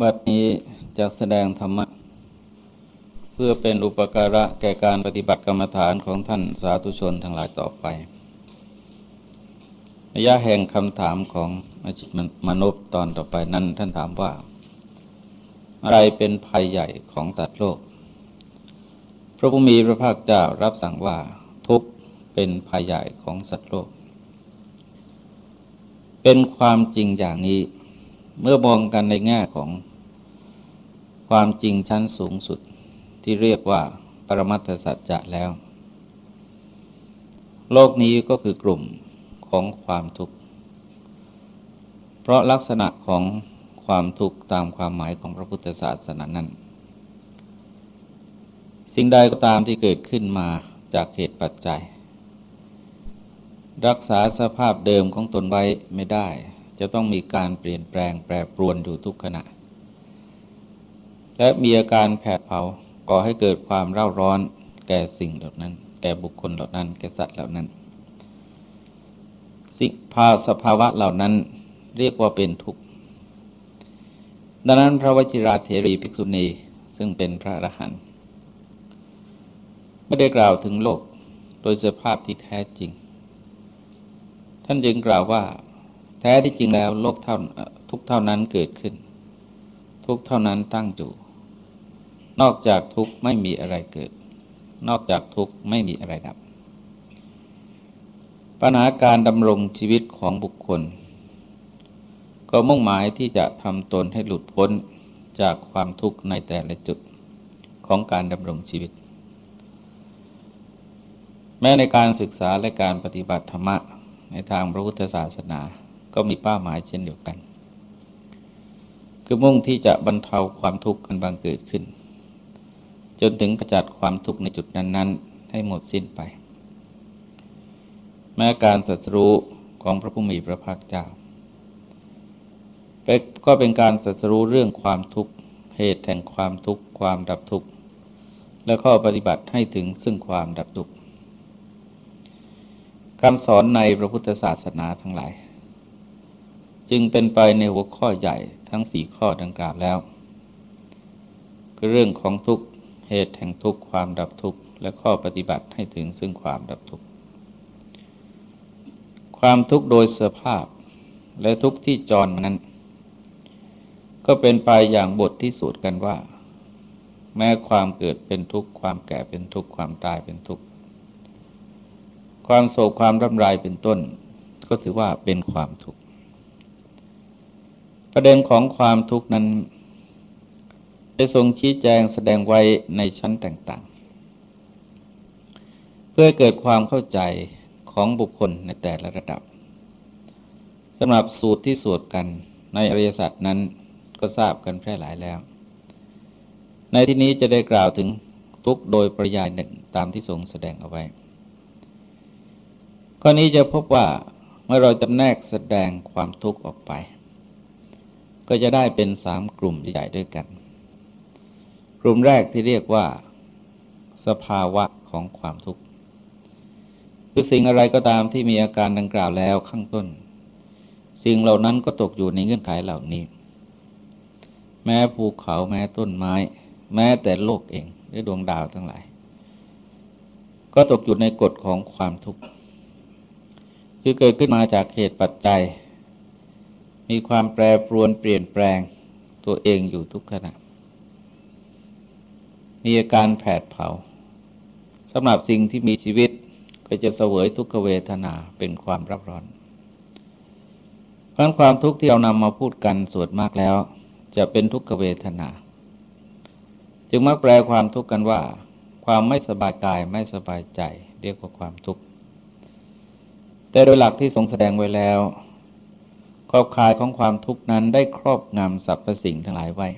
บัดนี้จะแสดงธรรมะ เพื่อเป็นอุปการะแก่การปฏิบัติกรรมฐานของท่านสาธุชนทั้งหลายต่อไป ระยะแห่งคำถามของอาจิตมนุษย์ตอนต่อไปนั้นท่านถามว่า อะไรเป็นภัยใหญ่ของสัตว์โลก พระพุทมีพระภาคเจ้ารับสั่งว่าทุกเป็นภัยใหญ่ของสัตว์โลก เป็นความจริงอย่างนี้ เมื่อมองกันในแง่ของความจริงชั้นสูงสุดที่เรียกว่าปรมัตถสัจจะแล้ว โลกนี้ก็คือกลุ่มของความทุกข์ เพราะลักษณะของความทุกข์ตามความหมายของพระพุทธศาสนานั้น สิ่งใดก็ตามที่เกิดขึ้นมาจากเหตุปัจจัย รักษาสภาพเดิมของตนไว้ไม่ได้ จะต้องมีการเปลี่ยนแปลงแปรปรวนอยู่ทุกขณะ และมีอาการแผดเผาก่อให้เกิดความเร่าร้อนแก่สิ่งเหล่านั้น แก่บุคคลเหล่านั้น แก่สัตว์เหล่านั้น สิ่งภาสภาวะเหล่านั้นเรียกว่าเป็นทุกข์ ดังนั้นพระวชิราเถรีภิกษุณีซึ่งเป็นพระอรหันต์ไม่ได้กล่าวถึงโลกโดยสภาพที่แท้จริง ท่านจึงกล่าวว่า แท้ที่จริงแล้วโลกเท่าทุกเท่านั้นเกิดขึ้น ทุกเท่านั้นตั้งอยู่ นอกจากทุกไม่มีอะไรเกิด นอกจากทุกไม่มีอะไรดับ ปัญหาการดำรงชีวิตของบุคคล ก็มุ่งหมายที่จะทำตนให้หลุดพ้นจากความทุกข์ในแต่ละจุดของการดำรงชีวิต แม้ในการศึกษาและการปฏิบัติธรรมะในทางพระพุทธศาสนา ก็มีเป้าหมายเช่นเดียวกัน คือมุ่งที่จะบรรเทาความทุกข์กันบางเกิดขึ้น จนถึงกระจัดความทุกข์ในจุดนั้น ๆ ให้หมดสิ้นไป แม้การสัสรู้ของพระผู้มีพระภาคเจ้าก็เป็นการสัสรู้เรื่องความทุกข์เหตุแห่งความทุกข์ความดับทุกข์และข้อปฏิบัติให้ถึงซึ่งความดับทุกข์คำสอนในพระพุทธศาสนาทั้งหลาย จึงเป็นไปในหัวข้อใหญ่ทั้งสี่ข้อดังกล่าวแล้ว คือเรื่องของทุกเหตุแห่งทุกความดับทุกข์และข้อปฏิบัติให้ถึงซึ่งความดับทุกข์ความทุกข์โดยสภาพและทุกข์ที่จรนั้น ก็เป็นไปอย่างบทที่สูตรกันว่า แม้ความเกิดเป็นทุกข์ความแก่เป็นทุกข์ความตายเป็นทุกข์ความโศกความร่ำไรเป็นต้น ก็ถือว่าเป็นความทุกข์ ประเด็นของความทุกข์นั้น ได้ทรงชี้แจงแสดงไว้ในชั้นต่างๆ เพื่อเกิดความเข้าใจของบุคคลในแต่ละระดับสำหรับสูตรที่สวดกันในอริยสัจนั้นก็ทราบกันแพร่หลายแล้ว ในที่นี้จะได้กล่าวถึงทุกโดยปริยายหนึ่งตามที่ทรงแสดงเอาไว้ข้อนี้จะพบว่าเมื่อเราจำแนกแสดงความทุกข์ออกไป ก็จะได้เป็นสามกลุ่มใหญ่ด้วยกัน กลุ่มแรกที่เรียกว่า สภาวะของความทุกข์คือสิ่งอะไรก็ตามที่มีอาการดังกล่าวแล้วข้างต้น สิ่งเหล่านั้นก็ตกอยู่ในเงื่อนไขเหล่านี้ แม้ภูเขาแม้ต้นไม้ แม้แต่โลกเองหรือดวงดาวทั้งหลาย ก็ตกอยู่ในกฎของความทุกข์คือเกิดขึ้นมาจากเหตุปัจจัย มีความแปรปรวนเปลี่ยนแปลงตัวเองอยู่ทุกขณะ มีอาการแผดเผาสำหรับสิ่งที่มีชีวิตก็จะเสวยทุกขเวทนาเป็นความรับร้อนเพราะความทุกข์ที่เรานำมาพูดกันส่วนมากแล้ว จะเป็นทุกขเวทนา จึงมักแปลความทุกข์กันว่า ความไม่สบายกายไม่สบายใจ เรียกว่าความทุกข์แต่โดยหลักที่ทรงแสดงไว้แล้ว ขอบข่ายของความทุกข์นั้นได้ครอบงำสรรพสิ่งทั้งหลายไว้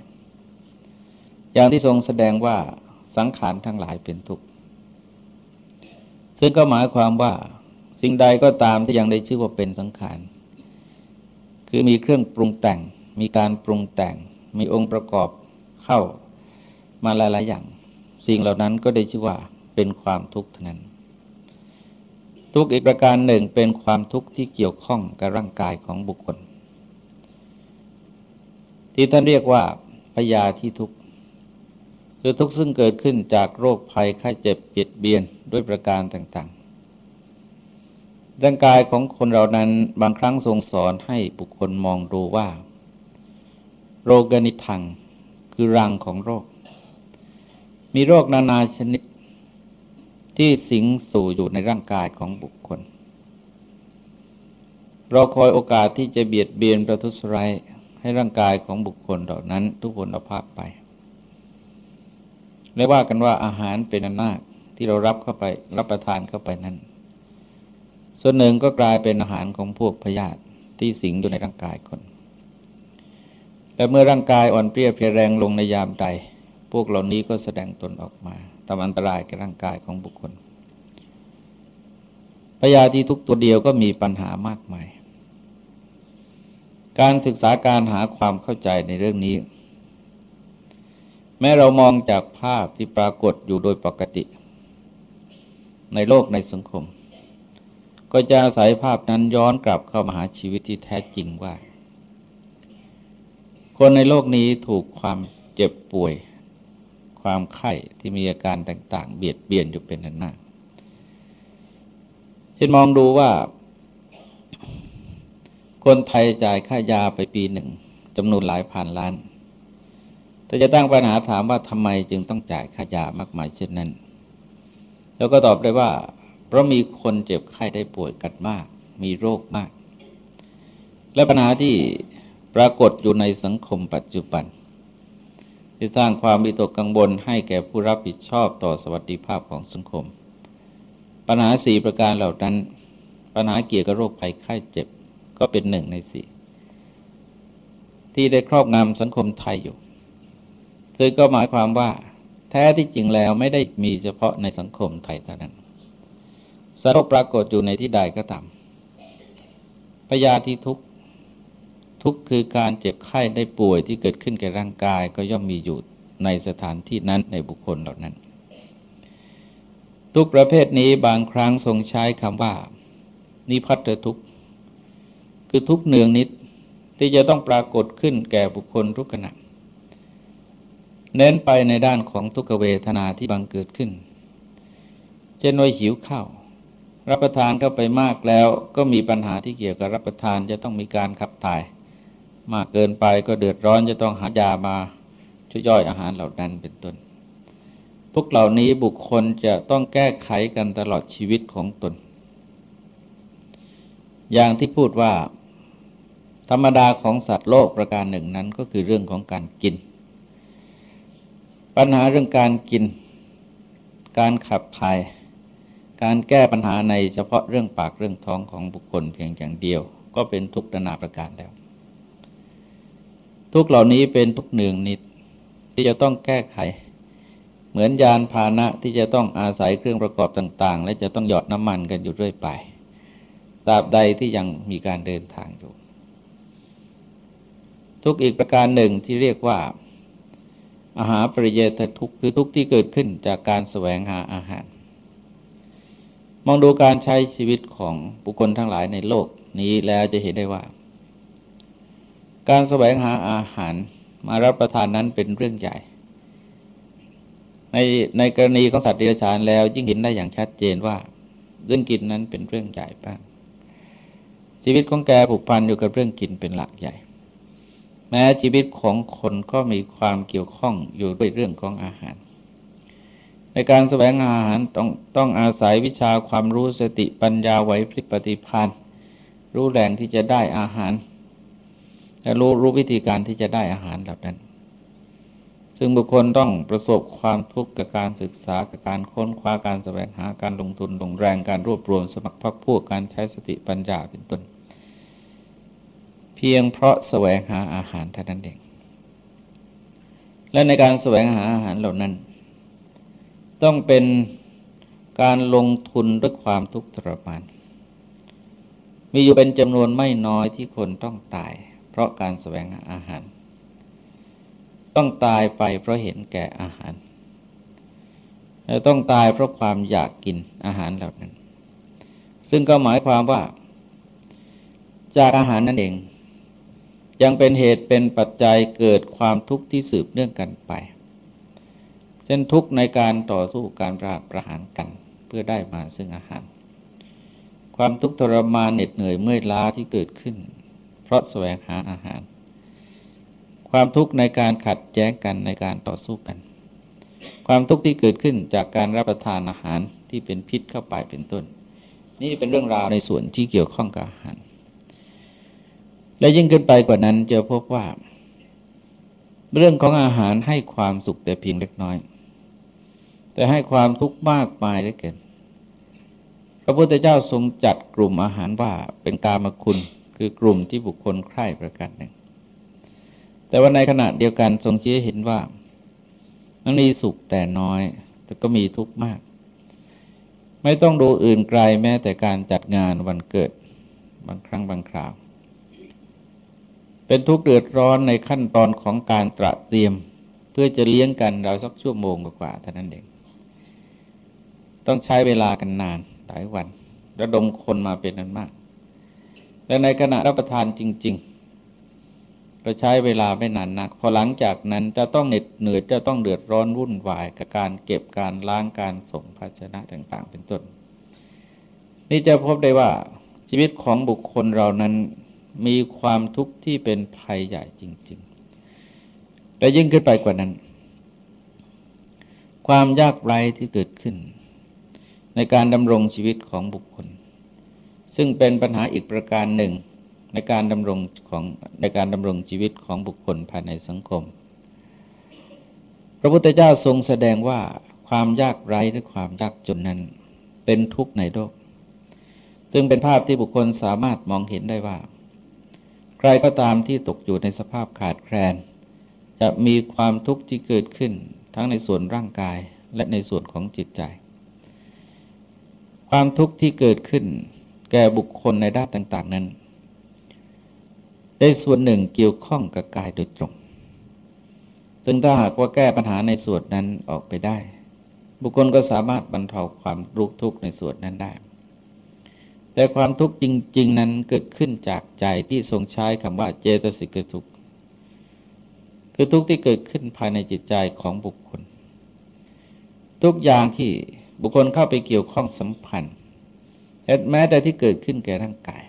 อย่างที่ทรงแสดงว่าสังขารทั้งหลายเป็นทุกข์ ซึ่งก็หมายความว่าสิ่งใดก็ตามที่ยังได้ชื่อว่าเป็นสังขาร คือมีเครื่องปรุงแต่ง มีการปรุงแต่ง มีองค์ประกอบเข้ามาหลาย ๆ อย่าง สิ่งเหล่านั้นก็ได้ชื่อว่าเป็นความทุกข์เท่านั้น ทุกข์อีกประการหนึ่งเป็นความทุกข์ที่เกี่ยวข้องกับร่างกายของบุคคล ที่ท่านเรียกว่าพยาธิทุกข์คือทุกข์ซึ่งเกิดขึ้นจากโรคภัยไข้เจ็บเปียดเบียนด้วยประการต่างๆ ร่างกายของคนเรานั้นบางครั้งทรงสอนให้บุคคลมองดูว่า โรคกนิทังคือรังของโรค มีโรคนานาชนิดที่สิงสู่อยู่ในร่างกายของบุคคล เราคอยโอกาสที่จะเบียดเบียนประทุษร้าย ให้ร่างกายของบุคคลเหล่านั้น ทุกคนเอาภาพไปและว่ากันว่าอาหารเป็นอำนาจที่เรารับเข้าไปรับประทานเข้าไปนั้น ส่วนหนึ่งก็กลายเป็นอาหารของพวกพยาธิที่สิงอยู่ในร่างกายคน และเมื่อร่างกายอ่อนเปรี้ยเพลียแรงลงในยามใด พวกเหล่านี้ก็แสดงตนออกมาทำอันตรายแก่ร่างกายของบุคคลพยาธิทุกตัวเดียวก็มีปัญหามากมาย การศึกษาการหาความเข้าใจในเรื่องนี้ แม้เรามองจากภาพที่ปรากฏอยู่โดยปกติ ในโลกในสังคม ก็จะอาศัยภาพนั้นย้อนกลับเข้ามาหาชีวิตที่แท้จริงว่า คนในโลกนี้ถูกความเจ็บป่วย ความไข้ที่มีอาการต่าง ๆ เบียดเบียนอยู่เป็นนันนาเช่นมองดูว่า คนไทยจ่ายค่ายาไปปีหนึ่งจำนวนหลายพันล้าน แต่จะตั้งปัญหาถามว่าทำไมจึงต้องจ่ายค่ายามากมายเช่นนั้น แล้วก็ตอบได้ว่า เพราะมีคนเจ็บไข้ได้ป่วยกันมาก มีโรคมาก และปัญหาที่ปรากฏอยู่ในสังคมปัจจุบัน ที่สร้างความมีตกกังวลให้แก่ผู้รับผิดชอบต่อสวัสดิภาพของสังคม ปัญหาสี่ประการเหล่านั้น ปัญหาเกี่ยวกับโรคภัยไข้เจ็บ ก็เป็นหนึ่งในสี่ที่ได้ครอบงำสังคมไทยอยู่ซึ่งก็หมายความว่า แท้ที่จริงแล้วไม่ได้มีเฉพาะในสังคมไทยเท่านั้นสรกปรากฏอยู่ในที่ใดก็ตามพยาธิทุกทุกข์คือการเจ็บไข้ได้ป่วยที่เกิดขึ้นแก่ร่างกายก็ย่อมมีอยู่ในสถานที่นั้นในบุคคลเหล่านั้น ทุกประเภทนี้บางครั้งทรงใช้คำว่า นิพัตทุกข์ คือทุกเนืองนิดที่จะต้องปรากฏขึ้นแก่บุคคลทุกขณะ เน้นไปในด้านของทุกขเวทนาที่บังเกิดขึ้น เช่นว่าหิวข้าว รับประทานเข้าไปมากแล้วก็มีปัญหาที่เกี่ยวกับรับประทานจะต้องมีการขับถ่าย มากเกินไปก็เดือดร้อนจะต้องหายามาช่วยย่อยอาหารเหล่านั้นเป็นต้น พวกเหล่านี้บุคคลจะต้องแก้ไขกันตลอดชีวิตของตน อย่างที่พูดว่า ธรรมดาของสัตว์โลกประการหนึ่งนั้นก็คือเรื่องของการกิน ปัญหาเรื่องการกิน การขับถ่าย การแก้ปัญหาในเฉพาะเรื่องปากเรื่องท้องของบุคคลเพียงอย่างเดียว ก็เป็นทุกนานาประการแล้ว ทุกเหล่านี้เป็นทุกหนึ่งนิดที่จะต้องแก้ไข เหมือนยานพาหนะที่จะต้องอาศัยเครื่องประกอบต่าง ๆ และจะต้องหยอดน้ำมันกันอยู่เรื่อยไปตราบใดที่ยังมีการเดินทางอยู่ ทุกอีกประการหนึ่งที่เรียกว่า อาหารปริเยตทุกคือทุกที่เกิดขึ้นจากการแสวงหาอาหาร มองดูการใช้ชีวิตของบุคคลทั้งหลายในโลกนี้แล้วจะเห็นได้ว่า การแสวงหาอาหารมารับประทานนั้นเป็นเรื่องใหญ่ ในในกรณีของสัตว์เดรัจฉานแล้วยิ่งเห็นได้อย่างชัดเจนว่าเรื่องกินนั้นเป็นเรื่องใหญ่บ้างชีวิตของแกผูกพันอยู่กับเรื่องกินเป็นหลักใหญ่ แม้ชีวิตของคนก็มีความเกี่ยวข้องอยู่ด้วยเรื่องของอาหาร ในการแสวงอาหารต้องต้องอาศัยวิชาความรู้สติปัญญาไหวพริบปฏิพันธ์รู้แหล่งที่จะได้อาหาร และรู้รู้วิธีการที่จะได้อาหารแบบนั้น ซึ่งบุคคลต้องประสบความทุกข์กับการศึกษากับการค้นคว้าการแสวงหาการลงทุนลงแรงการรวบรวมสมัครพรรคพวกการใช้สติปัญญาเป็นต้น พียงเพราะแสวงหาอาหารเท่านั้นเอง และในการแสวงหาอาหารเหล่านั้น ต้องเป็นการลงทุนด้วยความทุกข์ทรมาน มีอยู่เป็นจำนวนไม่น้อยที่คนต้องตาย เพราะการแสวงหาอาหาร ต้องตายไปเพราะเห็นแก่อาหาร และต้องตายเพราะความอยากกินอาหารเหล่านั้น ซึ่งก็หมายความว่าจากอาหารนั่นเอง ยังเป็นเหตุเป็นปัจจัยเกิดความทุกข์ที่สืบเนื่องกันไป เช่นทุกข์ในการต่อสู้การประประหารกัน เพื่อได้มาซึ่งอาหาร ความทุกข์ทรมานเหน็ดเหนื่อยเมื่อยล้าที่เกิดขึ้น เพราะแสวงหาอาหาร ความทุกข์ในการขัดแย้งกันในการต่อสู้กัน ความทุกข์ที่เกิดขึ้นจากการรับประทานอาหารที่เป็นพิษเข้าไปเป็นต้น นี่เป็นเรื่องราวในส่วนที่เกี่ยวข้องกับอาหาร และยิ่งขึ้นไปกว่านั้นจะพบว่า เรื่องของอาหารให้ความสุขแต่เพียงเล็กน้อย แต่ให้ความทุกข์มากมายเหลือเกินพระพุทธเจ้าทรงจัดกลุ่มอาหารว่าเป็นกามคุณคือกลุ่มที่บุคคลใคร่ประการหนึ่ง แต่ว่าในขณะเดียวกันทรงชี้เห็นว่ามันมีสุขแต่น้อย แต่ก็มีทุกข์มาก ไม่ต้องดูอื่นไกลแม้แต่การจัดงานวันเกิด บางครั้งบางคราว เป็นทุกข์เดือดร้อนในขั้นตอนของการตระเตรียม เพื่อจะเลี้ยงกันเราสักชั่วโมงกว่าเท่านั้นเองต้องใช้เวลากันนานหลายวัน ระดมคนมาเป็นนั้นมาก และในขณะรับประทานจริง ๆ เราใช้เวลาไม่นานนัก พอหลังจากนั้นจะต้องเหน็ดเหนื่อยจะต้องเดือดร้อนวุ่นวาย กับการเก็บการล้างการส่งภาชนะต่าง ๆ เป็นต้น นี่จะพบได้ว่าชีวิตของบุคคลเรานั้น มีความทุกข์ที่เป็นภัยใหญ่จริง ๆ แต่ยิ่งขึ้นไปกว่านั้น ความยากไร้ที่เกิดขึ้น ในการดำรงชีวิตของบุคคล ซึ่งเป็นปัญหาอีกประการหนึ่งในการดำรงของในการดำรงชีวิตของบุคคลภายในสังคม พระพุทธเจ้าทรงแสดงว่าความยากไร้หรือความยากจนนั้น เป็นทุกข์ในโลก ซึ่งเป็นภาพที่บุคคลสามารถมองเห็นได้ว่า รก็ตามที่ตกอยู่ในสภาพขาดแคลน จะมีความทุกข์ที่เกิดขึ้น ทั้งในส่วนร่างกายและในส่วนของจิตใจ ความทุกข์ที่เกิดขึ้น แก่บุคคลในด้านต่าง ๆ นั้น ได้ส่วนหนึ่งเกี่ยวข้องกับกายโดยตรงซึ่งถ้าหากว่าแก้ปัญหาในส่วนนั้นออกไปได้ บุคคลก็สามารถบรรเทาความรุกทุกข์ในส่วนนั้นได้ แต่ความทุกข์จริง ๆ นั้นเกิดขึ้นจากใจที่ทรงใช้คำว่าเจตสิกทุกข์คือทุกข์ที่เกิดขึ้นภายในจิตใจของบุคคล ทุกอย่างที่บุคคลเข้าไปเกี่ยวข้องสัมพันธ์แม้แต่ที่เกิดขึ้นแก่ร่างกาย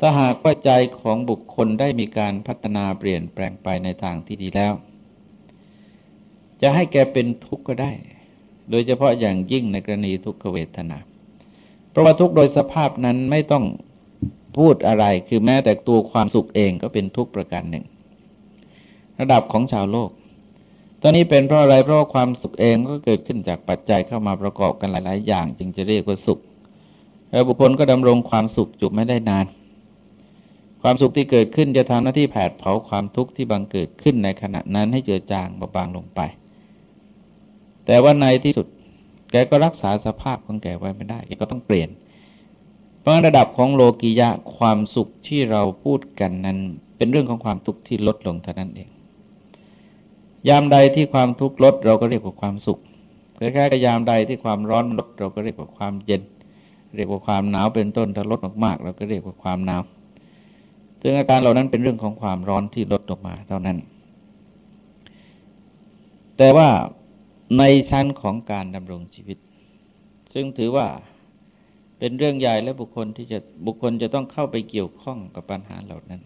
ถ้าหากว่าใจของบุคคลได้มีการพัฒนาเปลี่ยนแปลงไปในทางที่ดีแล้ว จะให้แกเป็นทุกข์ก็ได้ โดยเฉพาะอย่างยิ่งในกรณีทุกขเวทนา เพราะว่าทุกโดยสภาพนั้นไม่ต้องพูดอะไร คือแม้แต่ตัวความสุขเองก็เป็นทุกประการหนึ่ง ระดับของชาวโลก ตอนนี้เป็นเพราะอะไร เพราะว่าความสุขเองก็เกิดขึ้นจากปัจจัยเข้ามาประกอบกันหลาย ๆ อย่าง จึงจะเรียกว่าสุขแล้วบุคคลก็ดำรงความสุขจุไม่ได้นาน ความสุขที่เกิดขึ้นจะทำหน้าที่แผดเผาความทุกข์ที่บังเกิดขึ้นในขณะนั้นให้เจือจางเบาบางลงไป แต่ว่าในที่สุด แกก็รักษาสภาพของแกไว้ไม่ได้แกก็ต้องเปลี่ยน เพราะระดับของโลกิยะความสุขที่เราพูดกันนั้น เป็นเรื่องของความทุกข์ที่ลดลงเท่านั้นเอง ยามใดที่ความทุกข์ลดเราก็เรียกว่าความสุขคล้ายๆกับยามใดที่ความร้อนลดเราก็เรียกว่าความเย็น เรียกว่าความหนาวเป็นต้นถ้าลดมากๆ เราก็เรียกว่าความหนาวซึ่งอาการเหล่านั้นเป็นเรื่องของความร้อนที่ลดลงมาเท่านั้น แต่ว่า ในชั้นของการดำรงชีวิต ซึ่งถือว่าเป็นเรื่องใหญ่และบุคคลที่จะบุคคลจะต้องเข้าไปเกี่ยวข้องกับปัญหาเหล่านั้น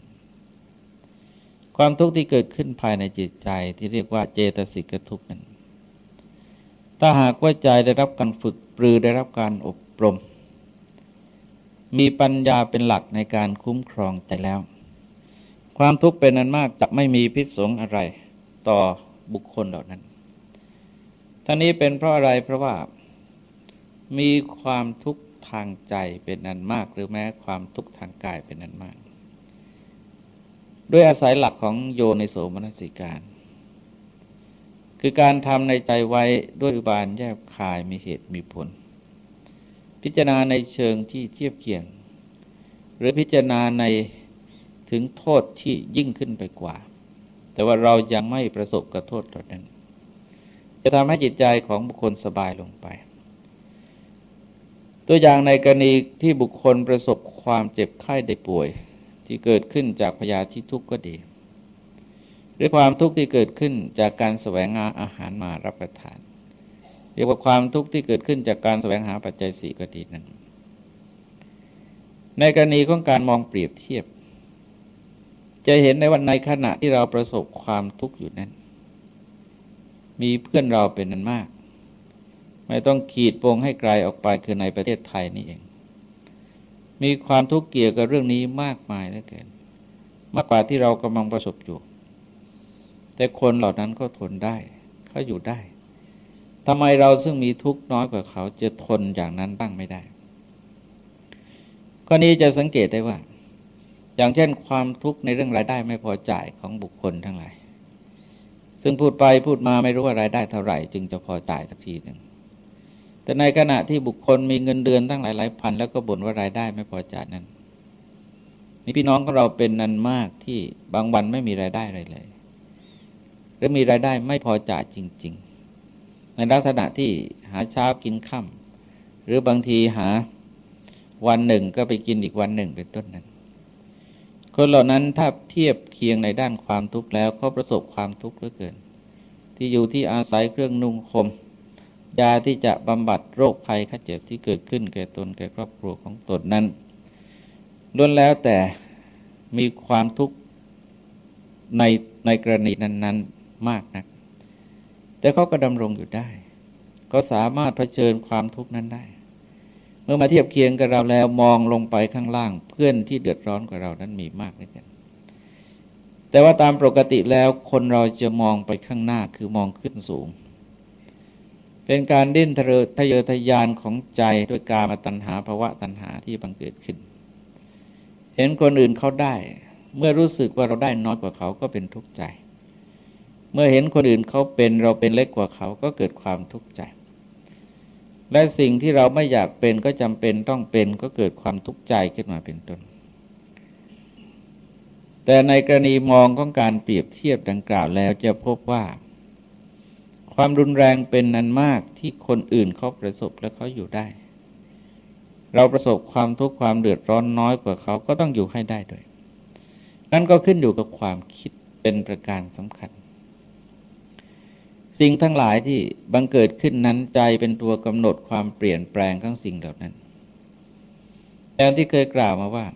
ความทุกข์ที่เกิดขึ้นภายในจิตใจที่เรียกว่าเจตสิกทุกข์นั้น ถ้าหากว่าใจได้รับการฝึกปรือได้รับการอบรม มีปัญญาเป็นหลักในการคุ้มครองใจแล้ว ความทุกข์เป็นนั้นมากจะไม่มีพิษสงอะไรต่อบุคคลเหล่านั้น ท่านี้เป็นเพราะอะไรเพราะว่ามีความทุกข์ทางใจเป็นนันมาก หรือแม้ความทุกข์ทางกายเป็นนันมาก ด้วยอาศัยหลักของโยในโสมนสิการ คือการทำในใจไว้ด้วยอุบานแยบคายมีเหตุมีผล พิจารณาในเชิงที่เทียบเคียง หรือพิจารณาในถึงโทษที่ยิ่งขึ้นไปกว่า แต่ว่าเรายังไม่ประสบกับโทษตอนนั้น จะทำให้จิตใจของบุคคลสบายลงไป ตัวอย่างในกรณีที่บุคคลประสบความเจ็บไข้ได้ป่วย ที่เกิดขึ้นจากพยาธิทุกข์ก็ดี หรือความทุกข์ที่เกิดขึ้นจากการแสวงหาอาหารมารับประทาน เรียกว่าความทุกข์ที่เกิดขึ้นจากการแสวงหาปัจจัยสี่ก็ดีนั้นในกรณีของการมองเปรียบเทียบ จะเห็นในวันในขณะที่เราประสบความทุกข์อยู่นั้น มีเพื่อนเราเป็นนั้นมาก ไม่ต้องขีดโปงให้ไกลออกไปคือในประเทศไทยนี่เอง มีความทุกข์เกี่ยวกับเรื่องนี้มากมายเหลือเกิน มากกว่าที่เรากำลังประสบอยู่ แต่คนเหล่านั้นก็ทนได้เขาอยู่ได้ทำไมเราซึ่งมีทุกข์น้อยกว่าเขาจะทนอย่างนั้นบ้างไม่ได้ข้อนี้จะสังเกตได้ว่า อย่างเช่นความทุกข์ในเรื่องรายได้ไม่พอจ่ายของบุคคลทั้งหลาย ซึ่งพูดไปพูดมาไม่รู้ว่ารายได้เท่าไหร่ จึงจะพอจ่ายสักทีหนึ่งแต่ในขณะที่บุคคลมีเงินเดือนตั้งหลายหลายพัน แล้วก็บ่นว่ารายได้ไม่พอจ่ายนั้นมีพี่น้องของเราเป็นนันมากที่บางวันไม่มีรายได้อะไรเลยหรือมีรายได้ไม่พอจ่ายจริง ๆ ในลักษณะที่หาเช้ากินค่ำหรือบางทีหาวันหนึ่งก็ไปกินอีกวันหนึ่งเป็นต้นนั้น คนเหล่านั้นถ้าเทียบเคียงในด้านความทุกข์แล้วเขาประสบความทุกข์เหลือเกิน ที่อยู่ที่อาศัยเครื่องนุ่งคมยาที่จะบำบัดโรคภัยข้าเจ็บที่เกิดขึ้นแก่ตนแก่ครอบครัวของตนนั้นล้วนแล้วแต่มีความทุกข์ในในกรณีนั้นมากนัก แต่เขาก็ดำรงอยู่ได้ ก็สามารถเผชิญความทุกข์นั้นได้ เมื่อมาเทียบเคียงกับเราแล้วมองลงไปข้างล่าง เพื่อนที่เดือดร้อนกว่าเรานั้นมีมากเลยกันแต่ว่าตามปกติแล้วคนเราจะมองไปข้างหน้าคือมองขึ้นสูง เป็นการดิ้นทะเลทะเยอทะยานของใจด้วยการมาตัณหาภาวะตัณหาที่บังเกิดขึ้น เห็นคนอื่นเขาได้ เมื่อรู้สึกว่าเราได้น้อยกว่าเขาก็เป็นทุกข์ใจ เมื่อเห็นคนอื่นเขาเป็นเราเป็นเล็กกว่าเขาก็เกิดความทุกข์ใจ และสิ่งที่เราไม่อยากเป็นก็จำเป็นต้องเป็นก็เกิดความทุกข์ใจขึ้นมาเป็นต้น แต่ในกรณีมองของการเปรียบเทียบดังกล่าวแล้วจะพบว่า ความรุนแรงเป็นนันมากที่คนอื่นเขาประสบและเขาอยู่ได้ เราประสบความทุกข์ความเดือดร้อนน้อยกว่าเขาก็ต้องอยู่ให้ได้ด้วยนั่นก็ขึ้นอยู่กับความคิดเป็นประการสำคัญ สิ่งทั้งหลายที่บังเกิดขึ้นนั้นใจเป็นตัวกำหนดความเปลี่ยนแปลงของสิ่งเหล่านั้นอย่างที่เคยกล่าวมาว่า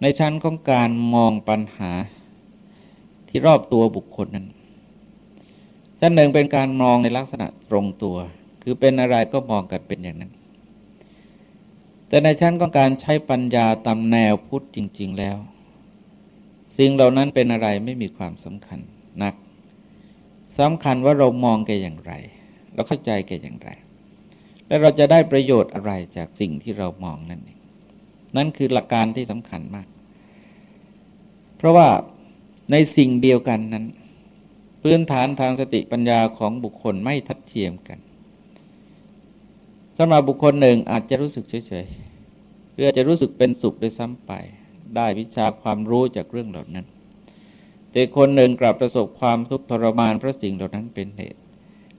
ในชั้นของการมองปัญหาที่รอบตัวบุคคลนั้นชั้นหนึ่งเป็นการมองในลักษณะตรงตัว คือเป็นอะไรก็มองกันเป็นอย่างนั้น แต่ในชั้นของการใช้ปัญญาตามแนวพุทธจริง ๆแล้ว สิ่งเหล่านั้นเป็นอะไรไม่มีความสำคัญนัก สำคัญว่าเรามองแกอย่างไร เราเข้าใจแกอย่างไร และเราจะได้ประโยชน์อะไรจากสิ่งที่เรามองนั่นเองนั่นคือหลักการที่สำคัญมาก เพราะว่าในสิ่งเดียวกันนั้น พื้นฐานทางสติปัญญาของบุคคลไม่ทัดเทียมกันสำหรับบุคคลหนึ่งอาจจะรู้สึกเฉยๆหรืออาจจะรู้สึกเป็นสุขด้วยซ้ำไป ได้วิชาความรู้จากเรื่องเหล่านั้น แต่คนหนึ่งกลับประสบความทุกข์ทรมานเพราะสิ่งเหล่านั้นเป็นเหตุ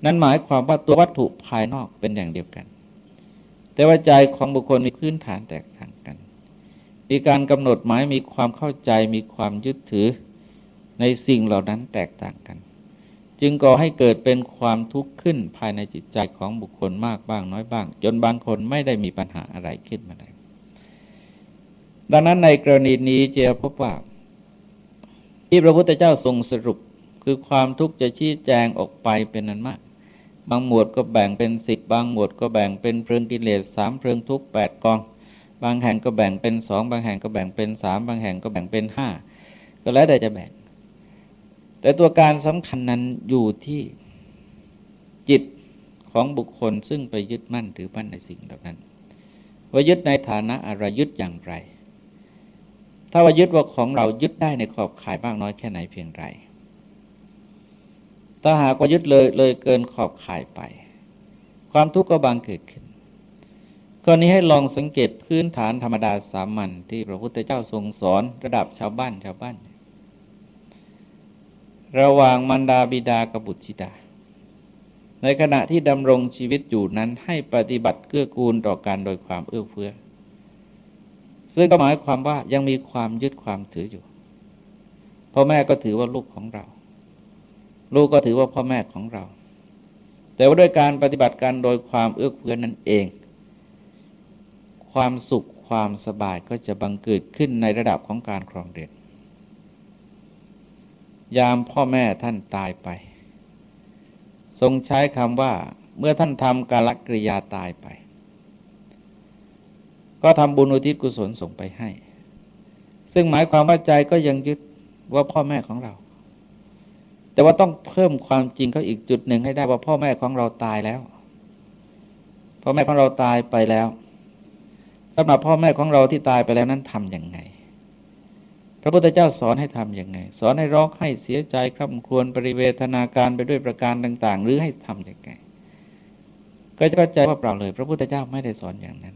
นั่นหมายความว่าตัววัตถุภายนอกเป็นอย่างเดียวกัน แต่ว่าใจของบุคคลมีพื้นฐานแตกต่างกัน มีการกำหนดหมายมีความเข้าใจมีความยึดถือในสิ่งเหล่านั้นแตกต่างกัน จึงก่อให้เกิดเป็นความทุกข์ขึ้นภายในจิตใจของบุคคลมากบ้างน้อยบ้าง จนบางคนไม่ได้มีปัญหาอะไรขึ้นมาเลยดังนั้นในกรณีนี้จะพบว่า ที่พระพุทธเจ้าทรงสรุปคือความทุกข์จะชี้แจงออกไปเป็นนั้นมาก บางหมวดก็แบ่งเป็นสิบบางหมวดก็แบ่งเป็นเพลิงกิเลสสามเพลิงทุกแปดกอง บางแห่งก็แบ่งเป็นสองบางแห่งก็แบ่งเป็นสามบางแห่งก็แบ่งเป็นห้าก็แล้วแต่จะแบ่ง แต่ตัวการสำคัญนั้นอยู่ที่จิตของบุคคลซึ่งไปยึดมั่นถือมั่นในสิ่งเหล่านั้นว่ายึดในฐานะอะไรยึดอย่างไร ถ้าว่ายึดว่าของเรายึดได้ในขอบข่ายมากน้อยแค่ไหนเพียงไรถ้าหากว่ายึดเลยเลยเกินขอบข่ายไป ความทุกข์ก็บางเกิดขึ้นกรณีให้ลองสังเกตพื้นฐานธรรมดาสามัญที่พระพุทธเจ้าทรงสอนระดับชาวบ้านชาวบ้าน ระหว่างมันดาบิดากับบุตรธิดา ในขณะที่ดำรงชีวิตอยู่นั้นให้ปฏิบัติเกื้อกูลต่อการโดยความเอื้อเฟื้อ ซึ่งก็หมายความว่ายังมีความยึดความถืออยู่พ่อแม่ก็ถือว่าลูกของเรา ลูกก็ถือว่าพ่อแม่ของเรา แต่ว่าด้วยการปฏิบัติการโดยความเอื้อเฟื้อนั่นเอง ความสุขความสบายก็จะบังเกิดขึ้นในระดับของการครองเรือนยามพ่อแม่ท่านตายไป ทรงใช้คำว่า เมื่อท่านทำกาลกริยาตายไป ก็ทำบุญอุทิศกุศลส่งไปให้ ซึ่งหมายความว่าใจก็ยังยึดว่าพ่อแม่ของเรา แต่ว่าต้องเพิ่มความจริงเขาอีกจุดหนึ่งให้ได้ว่าพ่อแม่ของเราตายแล้ว พ่อแม่ของเราตายไปแล้วสำหรับพ่อแม่ของเราที่ตายไปแล้วนั้นทำย่างไง พระพุทธเจ้าสอนให้ทำย่างไง สอนให้ร้องให้เสียใจคร่ำครวญปริเวทนาการไปด้วยประการต่าง ๆ หรือให้ทำย่างไง ก็จะเข้าใจว่าเปล่าเลย พระพุทธเจ้าไม่ได้สอนอย่างนั้น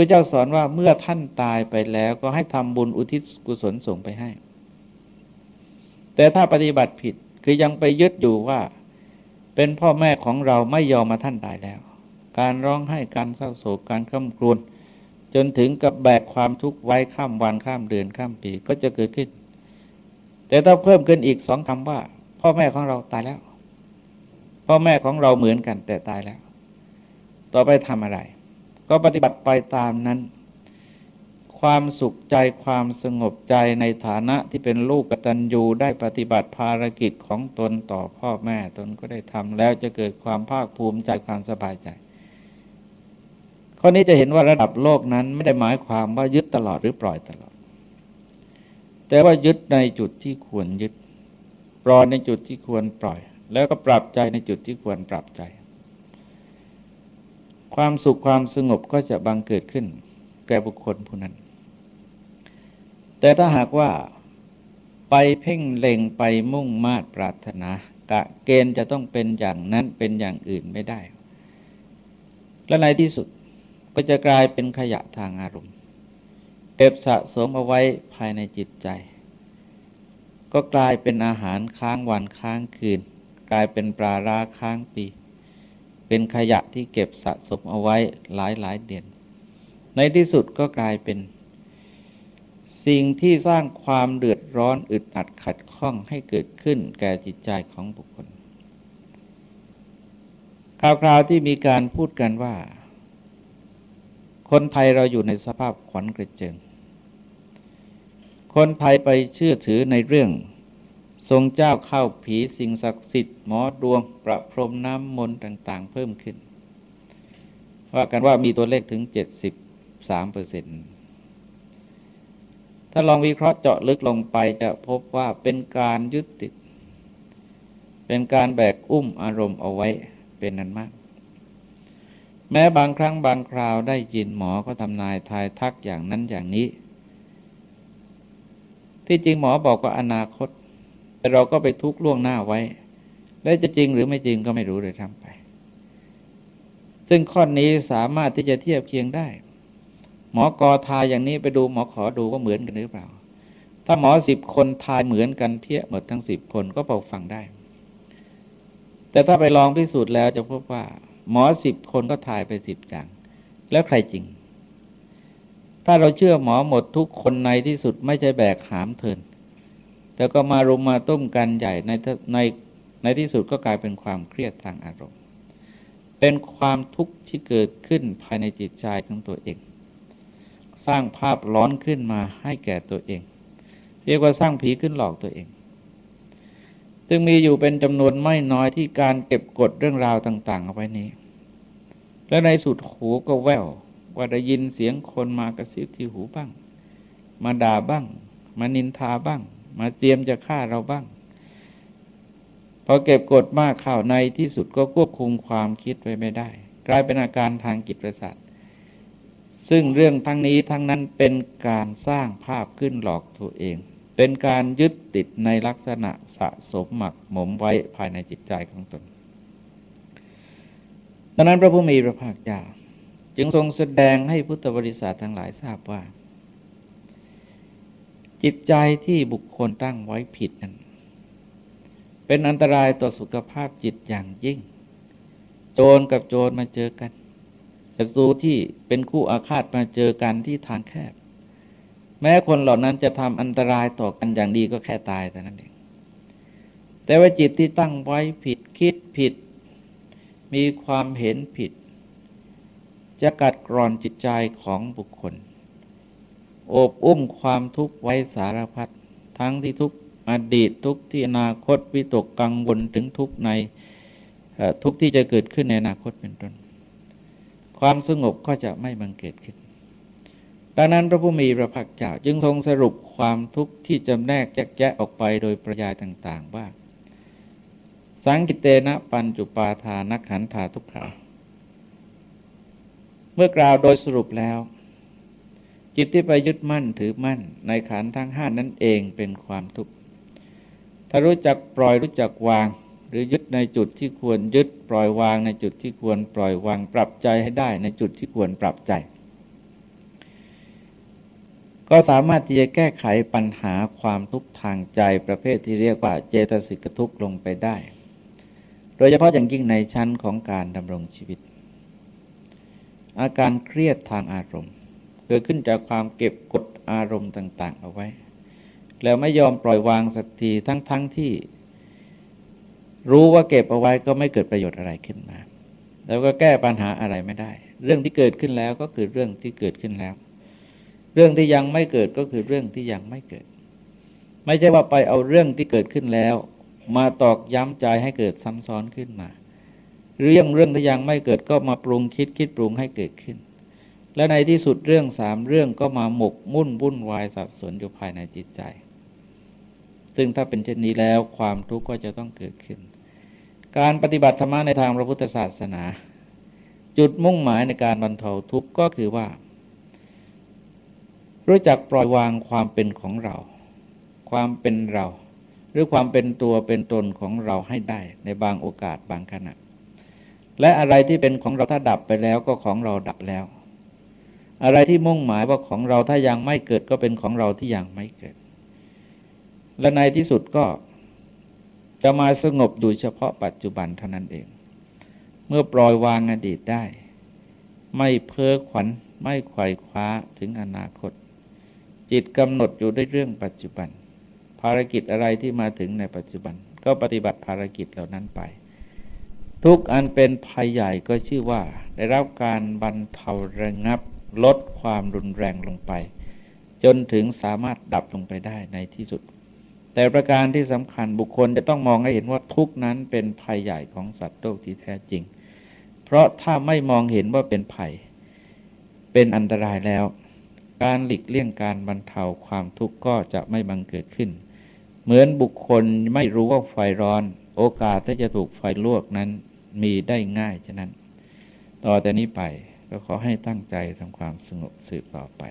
พระเจ้าสอนว่าเมื่อท่านตายไปแล้วก็ให้ทำบุญอุทิศกุศลส่งไปให้ แต่ถ้าปฏิบัติผิดคือยังไปยึดอยู่ว่า เป็นพ่อแม่ของเราไม่ยอมมาท่านตายแล้ว การร้องไห้การเศร้าโศกการข้ามครวญจนถึงกับแบกความทุกข์ไว้ข้ามวันข้ามเดือนข้ามปีก็จะเกิดขึ้น แต่ถ้าเพิ่มขึ้นอีกสองคำว่า พ่อแม่ของเราตายแล้ว พ่อแม่ของเราเหมือนกันแต่ตายแล้ว ต่อไปทำอะไร ก็ปฏิบัติไปตามนั้น ความสุขใจความสงบใจในฐานะที่เป็นลูกกตัญญูได้ปฏิบัติภารกิจของตนต่อพ่อแม่ตนก็ได้ทำแล้วจะเกิดความภาคภูมิใจความสบายใจข้อนี้จะเห็นว่าระดับโลกนั้นไม่ได้หมายความว่ายึดตลอดหรือปล่อยตลอด แต่ว่ายึดในจุดที่ควรยึด ปล่อยในจุดที่ควรปล่อย แล้วก็ปรับใจในจุดที่ควรปรับใจ ความสุขความสงบก็จะบังเกิดขึ้น แก่บุคคลผู้นั้น แต่ถ้าหากว่าไปเพ่งเล็งไปมุ่งมาตรปรารถนากะเกณฑ์จะต้องเป็นอย่างนั้นเป็นอย่างอื่นไม่ได้ และในที่สุดก็จะกลายเป็นขยะทางอารมณ์เก็บสะสมเอาไว้ภายในจิตใจ ก็กลายเป็นอาหารค้างวันค้างคืน กลายเป็นปลาราค้างปี เป็นขยะที่เก็บสะสมเอาไว้หลายหลายเดือน ในที่สุดก็กลายเป็น สิ่งที่สร้างความเดือดร้อนอึดอัดขัดข้องให้เกิดขึ้นแก่จิตใจของบุคคลคราวๆที่มีการพูดกันว่า คนไทยเราอยู่ในสภาพขวัญกระเจิง คนไทยไปเชื่อถือในเรื่อง ทรงเจ้าเข้าผีสิ่งศักดิ์สิทธิ์หมอดวงประพรมน้ำมนต์ต่าง ๆ เพิ่มขึ้น ว่ากันว่ามีตัวเลขถึง 73เปอร์เซ็นต์ถ้าลองวิเคราะห์เจาะลึกลงไปจะพบว่าเป็นการยึดติด เป็นการแบกอุ้มอารมณ์เอาไว้เป็นนั้นมาก แม้บางครั้งบางคราวได้ยินหมอก็ทำนายทายทักอย่างนั้นอย่างนี้ ที่จริงหมอบอกว่าอนาคต แต่เราก็ไปทุกล่วงหน้าไว้ และจะจริงหรือไม่จริงก็ไม่รู้เลยทำไป ซึ่งข้อนี้สามารถที่จะเทียบเคียงได้ หมอกอทายอย่างนี้ไปดูหมอขอดูว่าเหมือนกันหรือเปล่า ถ้าหมอสิบคนทายเหมือนกันเพี้ยหมดทั้งสิบคนก็เป่าฟังได้ แต่ถ้าไปลองพิสูจน์แล้วจะพบว่า หมอสิบคนก็ถ่ายไปสิบอย่าง แล้วใครจริงถ้าเราเชื่อหมอหมดทุกคนในที่สุดไม่ใช่แบกหามเทิน แต่ก็มารุมมาต้มกันใหญ่ในในในที่สุดก็กลายเป็นความเครียดทางอารมณ์ เป็นความทุกข์ที่เกิดขึ้นภายในจิตใจของตัวเอง สร้างภาพร้อนขึ้นมาให้แก่ตัวเอง เรียกว่าสร้างผีขึ้นหลอกตัวเอง ซึ่งมีอยู่เป็นจำนวนไม่น้อยที่การเก็บกดเรื่องราวต่าง ๆ เอาไว้นี้ และในสุดหูก็แววว่าได้ยินเสียงคนมากระซิบที่หูบ้าง มาด่าบ้าง มานินทาบ้าง มาเตรียมจะฆ่าเราบ้าง พอเก็บกดมากข่าวในที่สุดก็ควบคุมความคิดไว้ไม่ได้ กลายเป็นอาการทางจิตประสาทซึ่งเรื่องทั้งนี้ทั้งนั้นเป็นการสร้างภาพขึ้นหลอกตัวเอง เป็นการยึดติดในลักษณะสะสมหมักหมมไว้ภายในจิตใจของตนดังนั้นพระผู้มีพระภาคเจ้าจึงทรงแสดงให้พุทธบริษัททั้งหลายทราบว่า จิตใจที่บุคคลตั้งไว้ผิดนั้น เป็นอันตรายต่อสุขภาพจิตอย่างยิ่ง โจรกับโจรมาเจอกันศัตรูที่เป็นคู่อาฆาตมาเจอกันที่ทางแคบ แม้คนเหล่านั้นจะทำอันตรายต่อกันอย่างดีก็แค่ตายแต่นั้นเอง แต่ว่าจิตที่ตั้งไว้ผิดคิดผิด มีความเห็นผิด จะกัดกร่อนจิตใจของบุคคล อบอุ้มความทุกข์ไว้สารพัดทั้งที่ทุกอดีตทุกที่อนาคตวิตกกังวลถึงทุกในทุกที่จะเกิดขึ้นในอนาคตเป็นต้น ความสงบก็จะไม่บังเกิดขึ้น ดังนั้นพระผู้มีพระภาคเจ้าจึงทรงสรุปความทุกข์ที่จำแนกแยกแยะออกไปโดยประยายต่าง ๆ ว่า สังกิเตนะปัญจุปาทานักขันธาทุกขา เมื่อกล่าวโดยสรุปแล้ว จิตที่ไปยึดมั่นถือมั่น ในขันทั้งห้านั่นเองเป็นความทุกข์ถ้ารู้จักปล่อยรู้จักวาง หรือยึดในจุดที่ควรยึดปล่อยวางในจุดที่ควรปล่อยวางปรับใจให้ได้ในจุดที่ควรปรับใจ ก็สามารถที่จะแก้ไขปัญหาความทุกข์ทางใจประเภทที่เรียกว่าเจตสิกทุกข์ลงไปได้ โดยเฉพาะอย่างยิ่งในชั้นของการดำรงชีวิต อาการเครียดทางอารมณ์ เกิดขึ้นจากความเก็บกดอารมณ์ต่าง ๆ เอาไว้ แล้วไม่ยอมปล่อยวางสักทีทั้งๆทที่ รู้ว่าเก็บเอาไว้ก็ไม่เกิดประโยชน์อะไรขึ้นมา แล้วก็แก้ปัญหาอะไรไม่ได้ เรื่องที่เกิดขึ้นแล้วก็คือเรื่องที่เกิดขึ้นแล้ว เรื่องที่ยังไม่เกิดก็คือเรื่องที่ยังไม่เกิด ไม่ใช่ว่าไปเอาเรื่องที่เกิดขึ้นแล้ว มาตอกย้ำใจให้เกิดซ้ำซ้อนขึ้นมา เรื่องเรื่องที่ยังไม่เกิดก็มาปรุงคิดคิดปรุงให้เกิดขึ้น และในที่สุดเรื่องสามเรื่องก็มาหมกมุ่นวุ่นวายสับสนอยู่ภายในจิตใจ ซึ่งถ้าเป็นเช่นนี้แล้วความทุกข์ก็จะต้องเกิดขึ้น การปฏิบัติธรรมในทางพระพุทธศาสนา จุดมุ่งหมายในการบรรเทาทุกข์ก็คือว่า รู้จักปล่อยวางความเป็นของเรา ความเป็นเรา หรือความเป็นตัวเป็นตนของเราให้ได้ในบางโอกาสบางขณะ และอะไรที่เป็นของเราถ้าดับไปแล้วก็ของเราดับแล้ว อะไรที่มุ่งหมายว่าของเราถ้ายังไม่เกิดก็เป็นของเราที่ยังไม่เกิด และในที่สุดก็จะมาสงบดูเฉพาะปัจจุบันเท่านั้นเอง เมื่อปล่อยวางอดีตได้ ไม่เพ้อขวัญไม่ไขว่คว้าถึงอนาคต จิตกำหนดอยู่ด้วยเรื่องปัจจุบัน ภารกิจอะไรที่มาถึงในปัจจุบัน ก็ปฏิบัติภารกิจเหล่านั้นไป ทุกอันเป็นภัยใหญ่ก็ชื่อว่า ได้รับการบรรเทาระงับ ลดความรุนแรงลงไป จนถึงสามารถดับลงไปได้ในที่สุด แต่ประการที่สำคัญบุคคลจะต้องมองให้เห็นว่าทุกนั้นเป็นภัยใหญ่ของสัตว์โลกที่แท้จริง เพราะถ้าไม่มองเห็นว่าเป็นภัย เป็นอันตรายแล้ว การหลีกเลี่ยงการบรรเทาความทุกข์ก็จะไม่บังเกิดขึ้น เหมือนบุคคลไม่รู้ว่าไฟร้อน โอกาสที่จะถูกไฟลวกนั้นมีได้ง่ายฉะนั้น ต่อแต่นี้ไป ก็ขอให้ตั้งใจทำความสงบสืบต่อไป